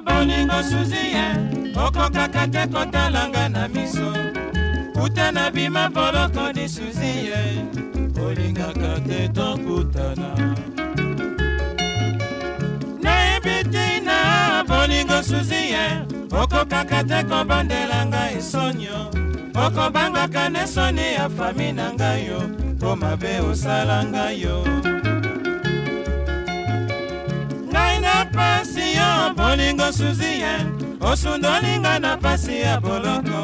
bolingo suzi ye okokaka te kotalanga na miso kuta na bima bolokoni suzi ye olingaka te tokutana nayebi tina bolingo suzi ye okokaka te kobandelanga esonio okobangaka nesoni ya fami na ngai yo mpo mabe osalanga yo molingo suzi ye eh. osundolinga na pasi ya boloko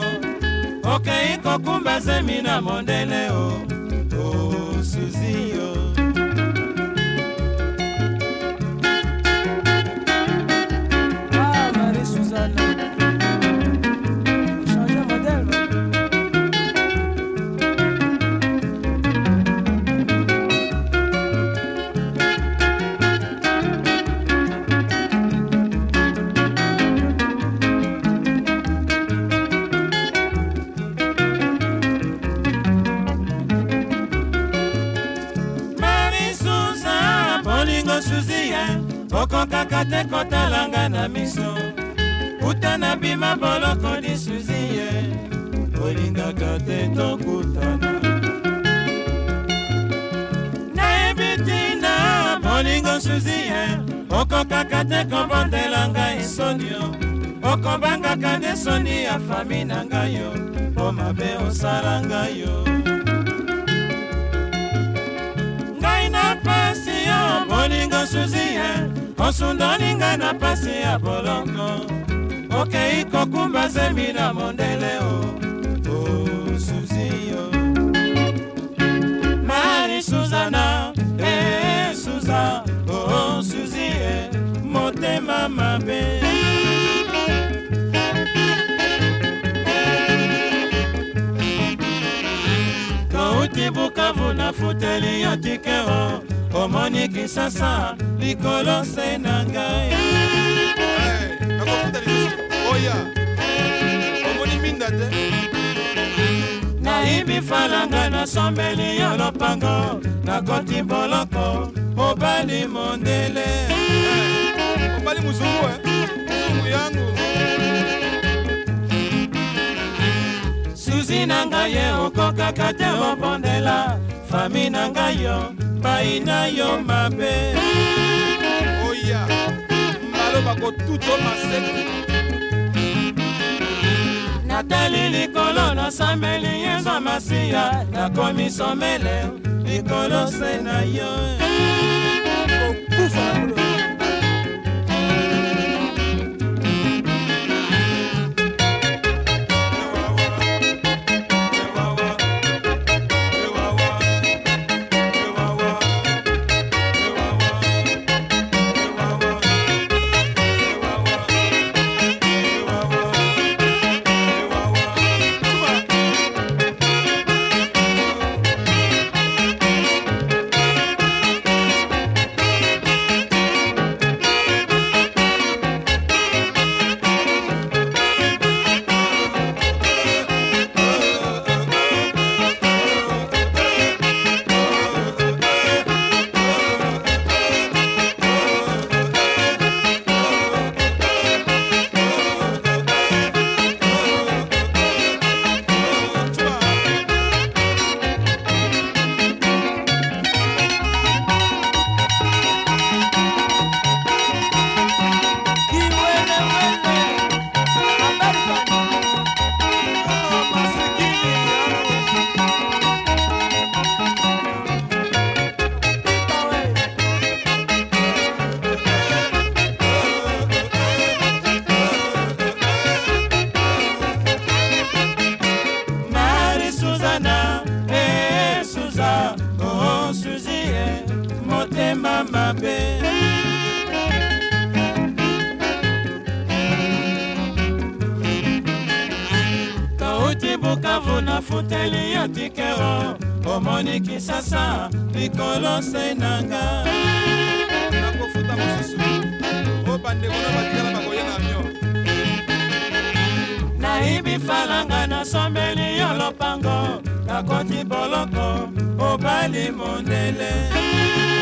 okei kokumba zemi na mondele o oh. okokaka te kotalanga na miso kuta na bima boloko lisuzi ye olingaka te tokutana nayebi tina bolingo suzi ye okokaka te kobondela ngai sonio okobangaka nde soni ya fami na ngai yo mpo mabe osala ngai yo osundoli ngai na pasi ya bolongo okei kokumba zemi na mondele o osuzi yo mari suzana e suza o suzi e motema mabe touti bukavu na futeli yo tike o omoni kinsasa likolo se na ngai nayibi falanga nasombeli yo lopango nakoti boloko obali mondele obali muzungu eh? muzungu yangu suzi na ngai ye eh, okokaka te obondela mami na ngai yo pai na yo mabe oya maloba kotuto maseki natali likolo nasambeli yezo masiya nakomi somele likolo se na yo pemba mabe kauti bukavu na futeli ya tikero omoni kisasa likolo se nanga nakofuta mosusu o bandeko na batikala bakoya na avion nayibi falanga nasombeli yo lopango nakoti boloko obali mondele